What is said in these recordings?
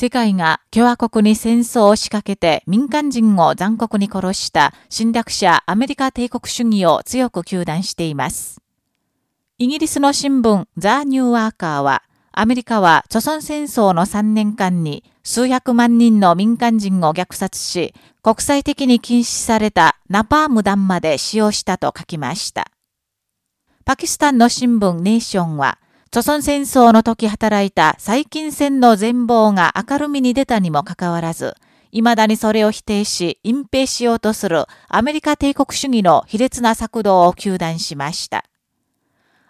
世界が共和国に戦争を仕掛けて民間人を残酷に殺した侵略者アメリカ帝国主義を強く求断しています。イギリスの新聞ザ・ニューワーカーは、アメリカは著村戦争の3年間に数百万人の民間人を虐殺し、国際的に禁止されたナパーム弾まで使用したと書きました。パキスタンの新聞ネーションは、著村戦争の時働いた細菌戦の全貌が明るみに出たにもかかわらず、未だにそれを否定し、隠蔽しようとするアメリカ帝国主義の卑劣な策動を求断しました。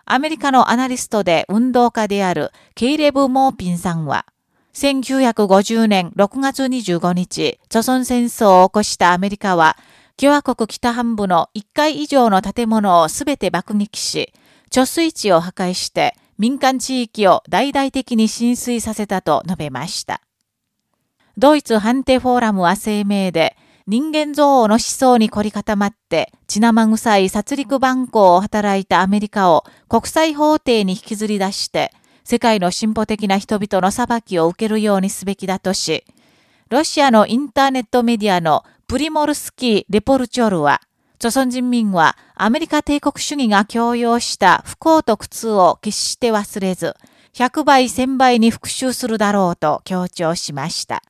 アメリカのアナリストで運動家であるケイレブ・モーピンさんは、1950年6月25日、著村戦争を起こしたアメリカは、共和国北半部の1階以上の建物をすべて爆撃し、貯水池を破壊して民間地域を大々的に浸水させたと述べました。ドイツ判定フォーラムは声明で、人間憎悪の思想に凝り固まって、血生臭い殺戮蛮行を働いたアメリカを国際法廷に引きずり出して、世界の進歩的な人々の裁きを受けるようにすべきだとし、ロシアのインターネットメディアのプリモルスキー・レポルチョルは、朝鮮人民はアメリカ帝国主義が強要した不幸と苦痛を決して忘れず、100倍1000倍に復讐するだろうと強調しました。